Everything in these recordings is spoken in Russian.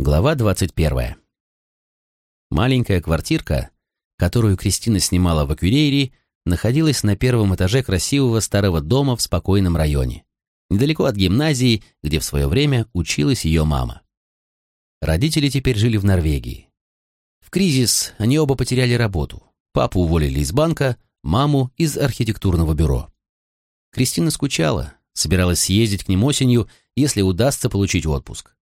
Глава 21. Маленькая квартирка, которую Кристина снимала в Аквилейре, находилась на первом этаже красивого старого дома в спокойном районе, недалеко от гимназии, где в свое время училась ее мама. Родители теперь жили в Норвегии. В кризис они оба потеряли работу. Папу уволили из банка, маму из архитектурного бюро. Кристина скучала, собиралась съездить к ним осенью, если удастся получить отпуск.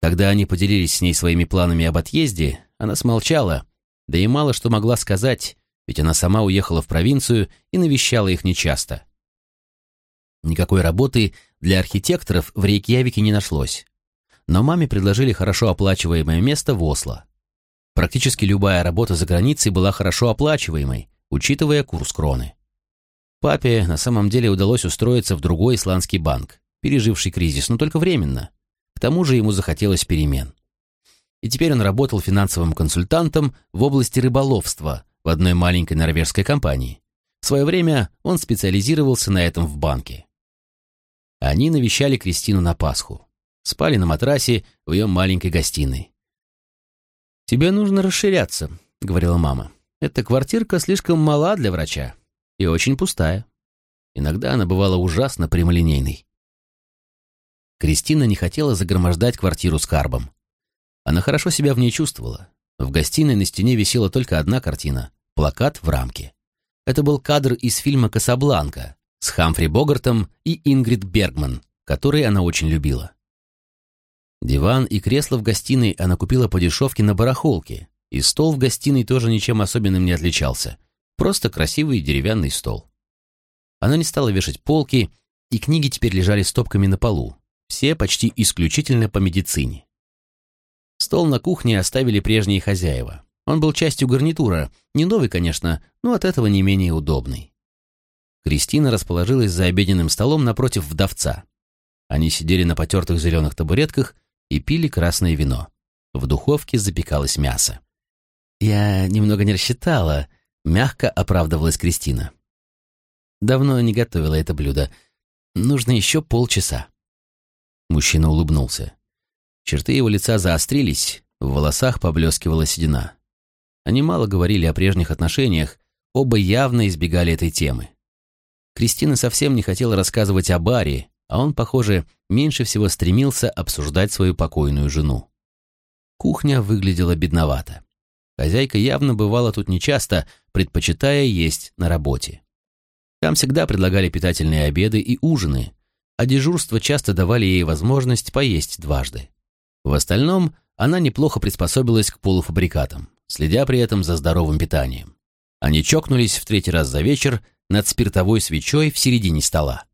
Когда они поделились с ней своими планами об отъезде, она смолчала, да и мало что могла сказать, ведь она сама уехала в провинцию и навещала их нечасто. Никакой работы для архитекторов в Рейкьявике не нашлось. Но маме предложили хорошо оплачиваемое место в Осло. Практически любая работа за границей была хорошо оплачиваемой, учитывая курс кроны. Папе на самом деле удалось устроиться в другой исландский банк, переживший кризис, но только временно. К тому же ему захотелось перемен. И теперь он работал финансовым консультантом в области рыболовства в одной маленькой норвежской компании. В свое время он специализировался на этом в банке. Они навещали Кристину на Пасху. Спали на матрасе в ее маленькой гостиной. «Тебе нужно расширяться», — говорила мама. «Эта квартирка слишком мала для врача и очень пустая. Иногда она бывала ужасно прямолинейной. Кристина не хотела загромождать квартиру с карбом. Она хорошо себя в ней чувствовала. В гостиной на стене висела только одна картина — плакат в рамке. Это был кадр из фильма «Касабланка» с Хамфри Богартом и Ингрид Бергман, который она очень любила. Диван и кресло в гостиной она купила по дешевке на барахолке, и стол в гостиной тоже ничем особенным не отличался. Просто красивый деревянный стол. Она не стала вешать полки, и книги теперь лежали стопками на полу, все почти исключительно по медицине. Стол на кухне оставили прежние хозяева. Он был частью гарнитура, не новый, конечно, но от этого не менее удобный. Кристина расположилась за обеденным столом напротив вдовца. Они сидели на потертых зеленых табуретках и пили красное вино. В духовке запекалось мясо. «Я немного не рассчитала», — мягко оправдывалась Кристина. «Давно не готовила это блюдо. Нужно еще полчаса». Мужчина улыбнулся. Черты его лица заострились, в волосах поблескивала седина. Они мало говорили о прежних отношениях, оба явно избегали этой темы. Кристина совсем не хотела рассказывать о Баре, а он, похоже, меньше всего стремился обсуждать свою покойную жену. Кухня выглядела бедновато. Хозяйка явно бывала тут нечасто, предпочитая есть на работе. Там всегда предлагали питательные обеды и ужины, а дежурства часто давали ей возможность поесть дважды. В остальном она неплохо приспособилась к полуфабрикатам, следя при этом за здоровым питанием. Они чокнулись в третий раз за вечер над спиртовой свечой в середине стола.